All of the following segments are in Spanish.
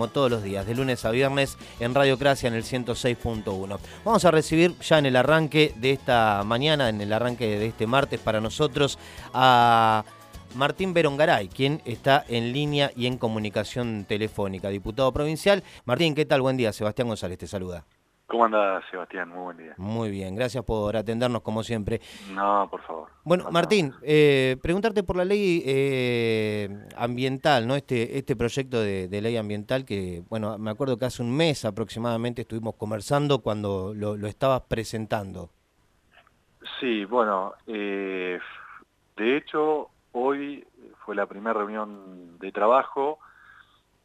como todos los días, de lunes a viernes en Radiocracia en el 106.1. Vamos a recibir ya en el arranque de esta mañana, en el arranque de este martes para nosotros, a Martín Berongaray, quien está en línea y en comunicación telefónica, diputado provincial. Martín, ¿qué tal? Buen día. Sebastián González te saluda. ¿Cómo anda, Sebastián? Muy buen día. Muy bien, gracias por atendernos como siempre. No, por favor. Bueno, Martín, eh, preguntarte por la ley eh, ambiental, ¿no? Este, este proyecto de, ley ambiental que, bueno, me acuerdo que hace un mes aproximadamente estuvimos conversando cuando lo, estabas presentando. Sí, bueno, eh, de hecho, hoy fue la primera reunión de trabajo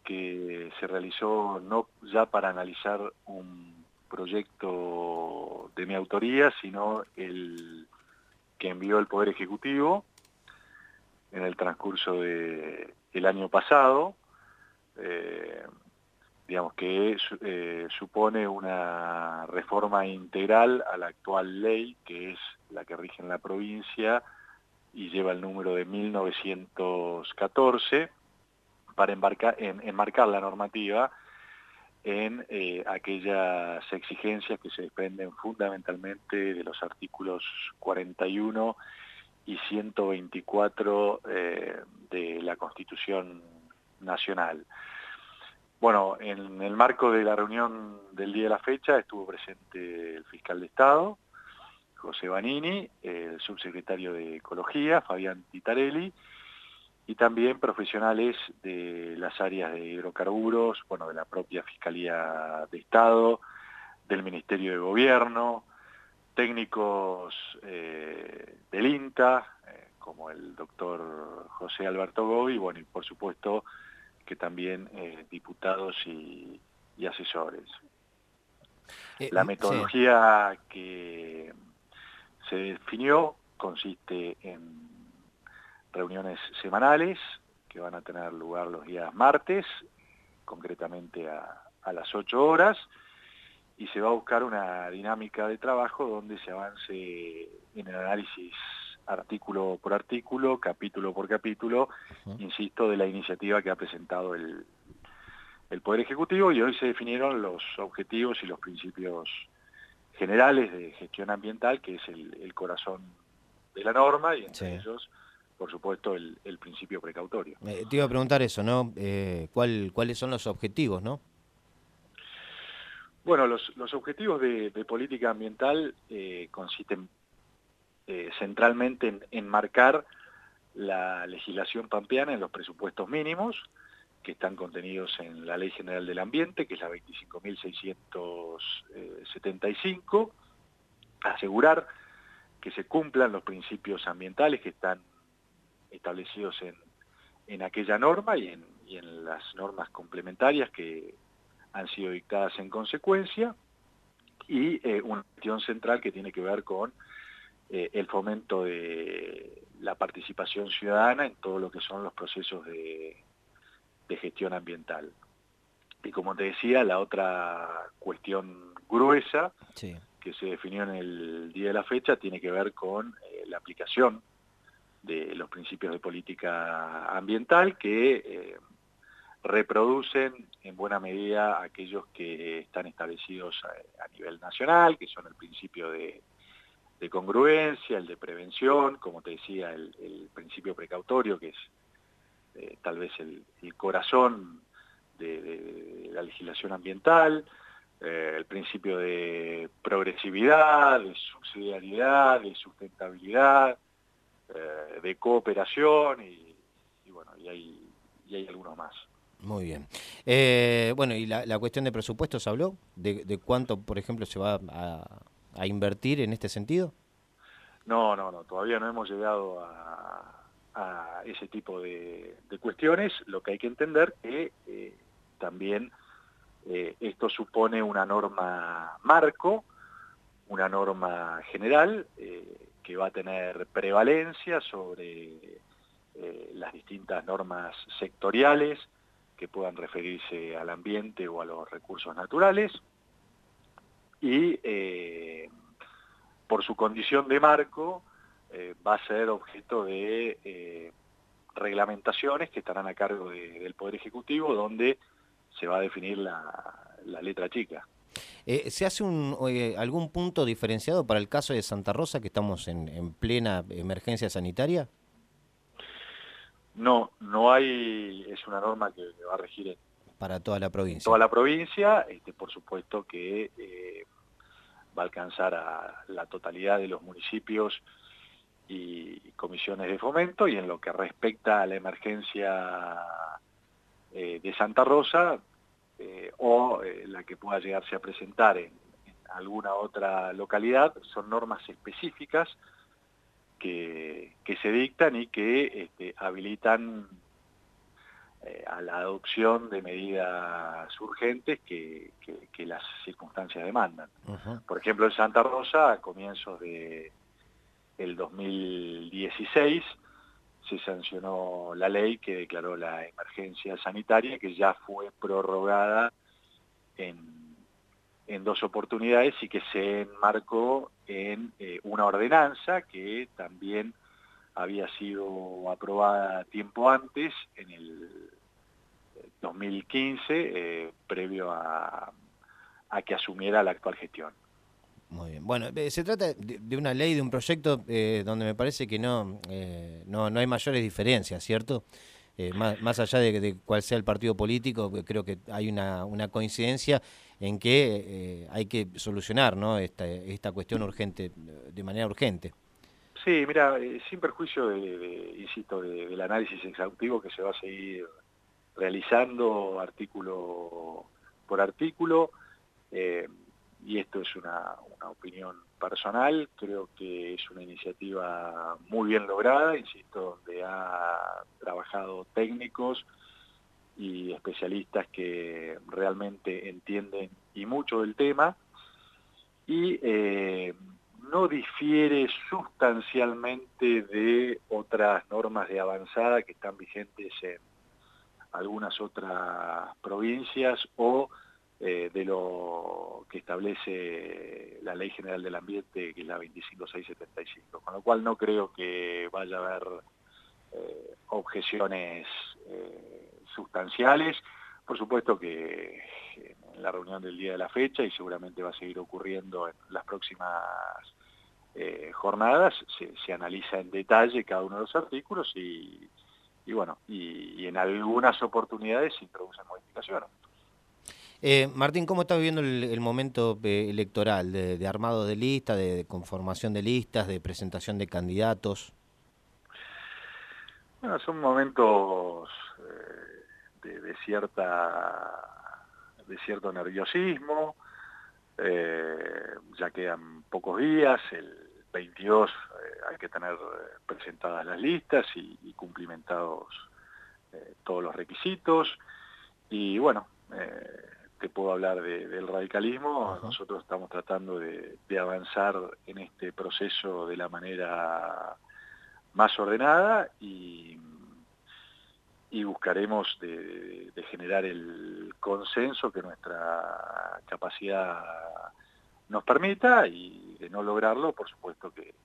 que se realizó no ya para analizar un proyecto de mi autoría, sino el que envió el Poder Ejecutivo en el transcurso del año pasado, eh, digamos que eh, supone una reforma integral a la actual ley, que es la que rige en la provincia y lleva el número de 1914, para embarcar, en, enmarcar la normativa en eh, aquellas exigencias que se desprenden fundamentalmente de los artículos 41 y 124 eh, de la Constitución Nacional. Bueno, en el marco de la reunión del día de la fecha estuvo presente el fiscal de Estado, José Banini, el subsecretario de Ecología, Fabián Titarelli, y también profesionales de las áreas de hidrocarburos, bueno, de la propia Fiscalía de Estado, del Ministerio de Gobierno, técnicos eh, del INTA, eh, como el doctor José Alberto Goy, bueno, y por supuesto que también eh, diputados y, asesores. la metodología que se definió consiste en reuniones semanales que van a tener lugar los días martes, concretamente a, las 8 horas, y se va a buscar una dinámica de trabajo donde se avance en el análisis artículo por artículo, capítulo por capítulo, insisto, de la iniciativa que ha presentado el, el Poder Ejecutivo y hoy se definieron los objetivos y los principios generales de gestión ambiental, que es el, corazón de la norma y entre ellos por supuesto, el, principio precautorio. Eh, te iba a preguntar eso, ¿no? Eh, ¿Cuáles son los objetivos, no? Bueno, los, objetivos de, política ambiental eh, consisten centralmente en enmarcar la legislación pampeana en los presupuestos mínimos que están contenidos en la Ley General del Ambiente, que es la 25.675, asegurar que se cumplan los principios ambientales que están establecidos en, en aquella norma y en, y en las normas complementarias que han sido dictadas en consecuencia, y eh, una cuestión central que tiene que ver con eh, el fomento de la participación ciudadana en todo lo que son los procesos de, de, gestión ambiental. Y como te decía, la otra cuestión gruesa que se definió en el día de la fecha tiene que ver con eh, la aplicación de los principios de política ambiental que eh, reproducen en buena medida aquellos que están establecidos a, nivel nacional, que son el principio de, congruencia, el de prevención, como te decía, el, principio precautorio, que es eh, tal vez el, corazón de, la legislación ambiental, eh, el principio de progresividad, de subsidiariedad, de sustentabilidad, eh, de cooperación y, bueno, y hay, y hay algunos más. Muy bien. Eh, bueno, ¿y la, cuestión de presupuestos habló? ¿De, cuánto, por ejemplo, se va a, invertir en este sentido? No, no, no, todavía no hemos llegado a, ese tipo de, cuestiones. Lo que hay que entender que eh, también esto supone una norma marco, una norma general, que va a tener prevalencia sobre eh, las distintas normas sectoriales que puedan referirse al ambiente o a los recursos naturales y eh, por su condición de marco eh, va a ser objeto de reglamentaciones que estarán a cargo del Poder Ejecutivo donde se va a definir la, letra chica. Eh, ¿Se hace un, algún punto diferenciado para el caso de Santa Rosa, que estamos en, plena emergencia sanitaria? No, no hay, es una norma que va a regir para toda la provincia. Toda la provincia, este, por supuesto que eh, va a alcanzar a la totalidad de los municipios y comisiones de fomento y en lo que respecta a la emergencia eh, de Santa Rosa eh, o eh, la que pueda llegarse a presentar en, alguna otra localidad, son normas específicas que, se dictan y que este, habilitan a la adopción de medidas urgentes que, las circunstancias demandan. Por ejemplo, en Santa Rosa, a comienzos de, el 2016 se sancionó la ley que declaró la emergencia sanitaria, que ya fue prorrogada en, dos oportunidades y que se enmarcó en eh, una ordenanza que también había sido aprobada tiempo antes, en el 2015, eh, previo a que asumiera la actual gestión. Muy bien. Bueno, eh, se trata de, una ley, de un proyecto eh, donde me parece que no, eh, no, no, hay mayores diferencias, ¿cierto? más, allá de, cuál sea el partido político, creo que hay una, una coincidencia en que hay que solucionar ¿no? esta, esta cuestión urgente, de manera urgente. Sí, mira, sin perjuicio, insisto, del análisis exhaustivo que se va a seguir realizando artículo por artículo, y esto es una, opinión personal, creo que es una iniciativa muy bien lograda, insisto, donde ha trabajado técnicos y especialistas que realmente entienden y mucho del tema, y eh, no difiere sustancialmente de otras normas de avanzada que están vigentes en algunas otras provincias o eh, de lo que establece la Ley General del Ambiente, que es la 25675, con lo cual no creo que vaya a haber eh, objeciones eh, sustanciales. Por supuesto que en la reunión del día de la fecha, y seguramente va a seguir ocurriendo en las próximas jornadas, se, analiza en detalle cada uno de los artículos y, bueno, y en algunas oportunidades se introducen modificaciones. Eh, Martín, ¿cómo está viviendo el, momento eh, electoral de, armado de listas, de, conformación de listas, de presentación de candidatos? Bueno, son momentos eh, de, cierta de cierto nerviosismo. ya quedan pocos días, el 22 hay que tener presentadas las listas y cumplimentados todos los requisitos. Y bueno, te puedo hablar del radicalismo, nosotros estamos tratando de, avanzar en este proceso de la manera más ordenada y, buscaremos de, generar el consenso que nuestra capacidad nos permita y de no lograrlo, por supuesto que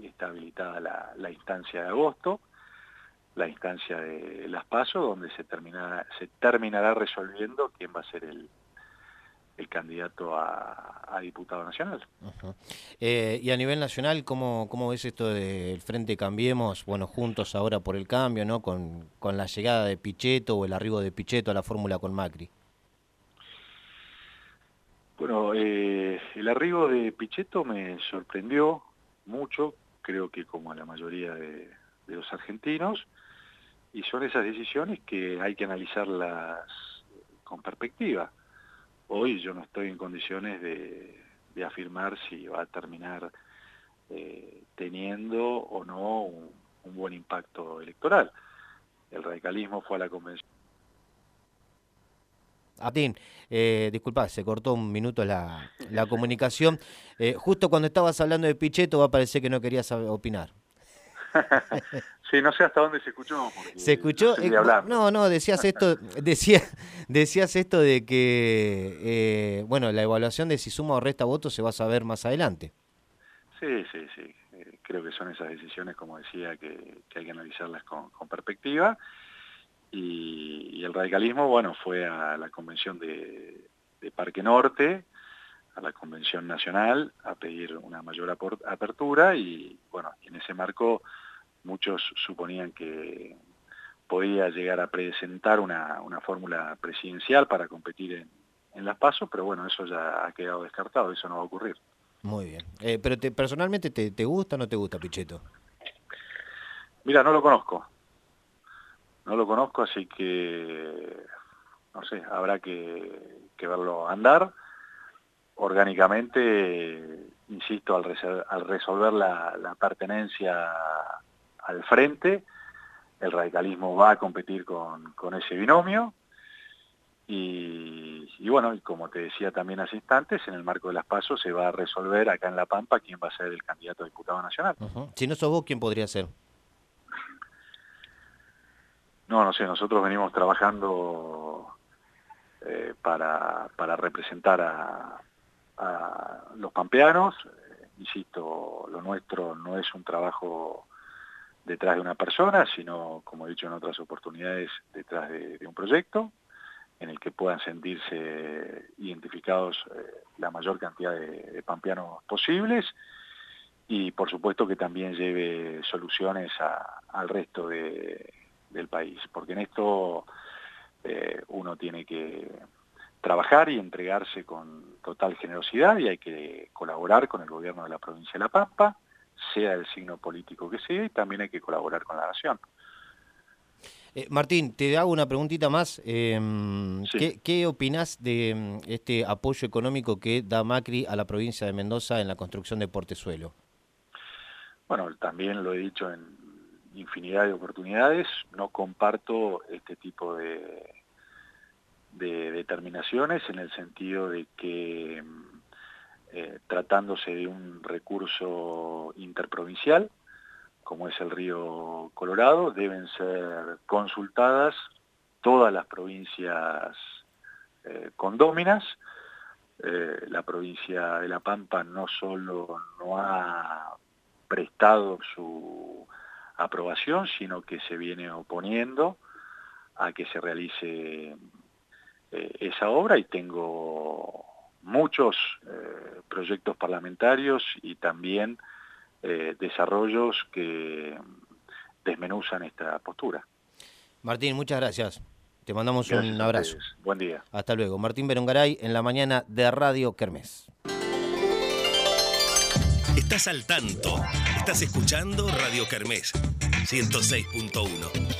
está habilitada la instancia de agosto, la instancia de las PASO, donde se, terminará, se terminará resolviendo quién va a ser el, el candidato a, diputado nacional. Eh, y a nivel nacional, ¿cómo, ¿cómo ves esto del Frente Cambiemos? Bueno, juntos ahora por el cambio, ¿no? Con, con la llegada de Pichetto o el arribo de Pichetto a la fórmula con Macri. Bueno, eh, el arribo de Pichetto me sorprendió mucho, creo que como a la mayoría de los argentinos, y son esas decisiones que hay que analizarlas con perspectiva. Hoy yo no estoy en condiciones de, afirmar si va a terminar eh, teniendo o no un, buen impacto electoral. El radicalismo fue a la convención. Atín, eh, disculpa, se cortó un minuto la, comunicación. Eh, justo cuando estabas hablando de Pichetto va a parecer que no querías opinar. sí, no sé hasta dónde se escuchó. Se escuchó. Eh, no, no, decías esto, decía, decías esto de que, eh, bueno, la evaluación de si suma o resta votos se va a saber más adelante. Sí, sí, sí. Eh, creo que son esas decisiones, como decía, que, hay que analizarlas con, perspectiva. y, el radicalismo, bueno, fue a la convención de, Parque Norte, a la convención nacional, a pedir una mayor apertura y, bueno, en ese marco muchos suponían que podía llegar a presentar una, fórmula presidencial para competir en, en las pasos, pero bueno, eso ya ha quedado descartado, eso no va a ocurrir. Muy bien. Eh, pero te, personalmente, te, ¿te gusta o no te gusta Pichetto? Mira, no lo conozco. No lo conozco, así que, no sé, habrá que, verlo andar. Orgánicamente, insisto, al, resolver la, pertenencia al frente, el radicalismo va a competir con, ese binomio. Y, bueno, y como te decía también hace instantes, en el marco de las pasos se va a resolver acá en La Pampa quién va a ser el candidato a diputado nacional. Si no sos vos, ¿quién podría ser? No, no sé, nosotros venimos trabajando eh, para, representar a, los pampeanos. Eh, insisto, lo nuestro no es un trabajo detrás de una persona, sino, como he dicho en otras oportunidades, detrás de, un proyecto en el que puedan sentirse identificados eh, la mayor cantidad de, pampeanos posibles y por supuesto que también lleve soluciones al resto de, del país, porque en esto eh, uno tiene que trabajar y entregarse con total generosidad y hay que colaborar con el gobierno de la provincia de La Pampa, sea el signo político que sea, y también hay que colaborar con la nación. Eh, Martín, te hago una preguntita más. Em, ¿qué, ¿Qué opinás de em, este apoyo económico que da Macri a la provincia de Mendoza en la construcción de Portezuelo? Bueno, también lo he dicho en, infinidad de oportunidades, no comparto este tipo de, determinaciones en el sentido de que eh, tratándose de un recurso interprovincial, como es el río Colorado, deben ser consultadas todas las provincias eh, condóminas. Eh, la provincia de La Pampa no solo no ha prestado su aprobación, sino que se viene oponiendo a que se realice eh, esa obra y tengo muchos proyectos parlamentarios y también eh, desarrollos que desmenuzan esta postura. Martín, muchas gracias. Te mandamos un abrazo. Buen día. Hasta luego. Martín Berongaray en la mañana de Radio Kermés. Estás al tanto. Estás escuchando Radio Kermés 106.1.